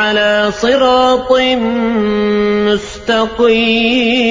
على صراط مستقيم.